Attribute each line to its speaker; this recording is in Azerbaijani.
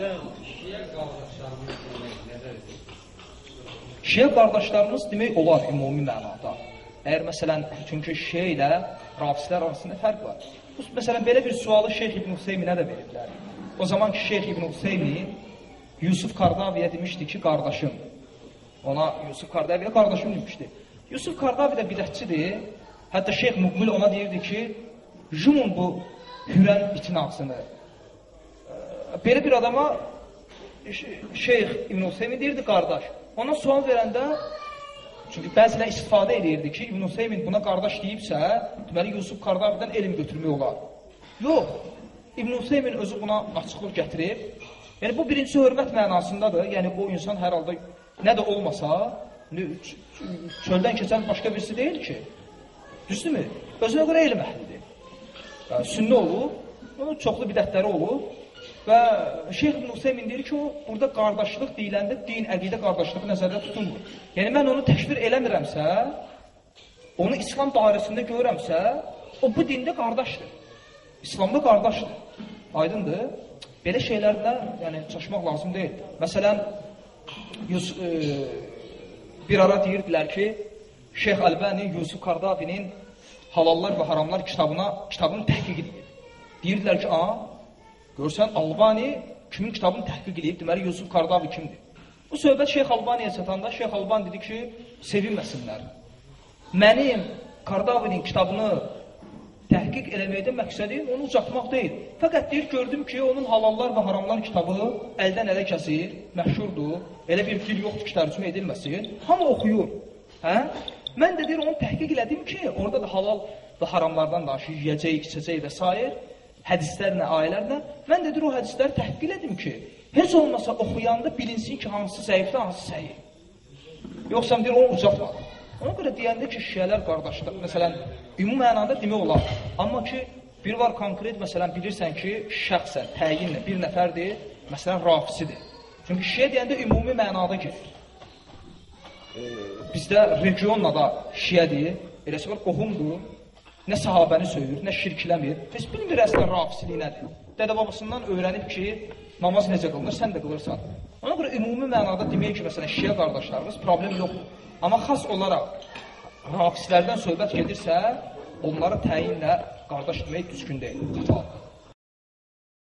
Speaker 1: şiə qardaşlarımız demək nədir?
Speaker 2: Şiə qardaşlarımız demək olar ümumi mənada. Əgər məsələn, çünki şiə ilə rafislər arasında fərq var. Bu, məsələn, belə bir sualı Şeyx İbn Hüseyminə də veriblər. O zaman ki, Şeyx İbn Hüseymin Yusuf Kardaviyə demişdi ki, qardaşım. Ona Yusuf Kardaviyə qardaşım demişdi. Yusuf Kardavi də bidətçidir. Hətta Şeyx Muqbil ona deyirdi ki, yumun bu hürən itin ağzını. Belə bir adama Şeyx İbn Hüseymin deyirdi, qardaş. Ona sual verəndə Çünki bəzilər istifadə edirdi ki, İbn Hüseymin buna qardaş deyibsə, deməli Yusuf Qardavidən elm götürmək olar. Yox. İbn Hüseymin özü buna açıqlıq gətirib. Yəni bu birincisi hörmət mənasındadır. Yəni bu insan hər halda nə də olmasa, çöldən keçən başqa birisi deyil ki. Düzdürmü? Özünə görə elm əhlidir. Yəni, sünnə olub, onun çoxlu bidətləri olub və Şeyx İbn Hüseymin deyir ki, o burada qardaşlıq deyiləndə din, əqidə qardaşlığı nəzərdə tutulmur. Yəni mən onu təkfir eləmirəmsə, onu İslam dairəsində görürəmsə, o bu dində qardaşdır. İslamda qardaşdır. Aydındır? Belə şeylərlə yəni çaşmaq lazım deyil. Məsələn, Yus e, bir ara deyirdilər ki, Şeyx Əlbəni Yusuf Kardavinin Halallar və Haramlar kitabına kitabını təhqiq edir. Deyirdilər ki, "A, görsən Albani kimin kitabını təhqiq edib? Deməli Yusuf Kardavi kimdir?" Bu söhbət Şeyx Albaniyə çatanda Şeyx Albani dedi ki, "Sevinməsinlər. Mənim Kardavinin kitabını təhqiq eləməkdə məqsədim onu ucatmaq deyil. Fəqət deyir, gördüm ki, onun halallar və haramlar kitabı əldən ələ kəsir, məşhurdur. Elə bir dil yoxdur ki, tərcümə edilməsin. Hamı oxuyur. Hə? Mən də deyir, onu təhqiq elədim ki, orada da halal və haramlardan danışır, yeyəcək, içəcək və s. hədislərlə, ayələrlə. Mən də o hədisləri təhqiq elədim ki, heç olmasa oxuyanda bilinsin ki, hansı zəifdir, hansı səhih. Yoxsa deyir, onu ucatmadım. Ona görə deyəndə ki, şiələr qardaşdır. Məsələn, ümumi mənada demək olar. Amma ki, bir var konkret, məsələn, bilirsən ki, şəxsən, təyinlə bir nəfərdir, məsələn, rafisidir. Çünki şiə deyəndə ümumi mənada gedir. E, bizdə regionla da şiədir, eləsə var, qohumdur, nə sahabəni söyür, nə şirkləmir. Heç bilmir əslən rafisiliyi nədir. Dədə babasından öyrənib ki, namaz necə qılınır, sən də qılırsan. Ona görə ümumi mənada demək ki, məsələn, şiə qardaşlarımız problem yoxdur. Amma xas olaraq rafislərdən söhbət gedirsə, onları təyinlə qardaş demək düzgün deyil, xatadır.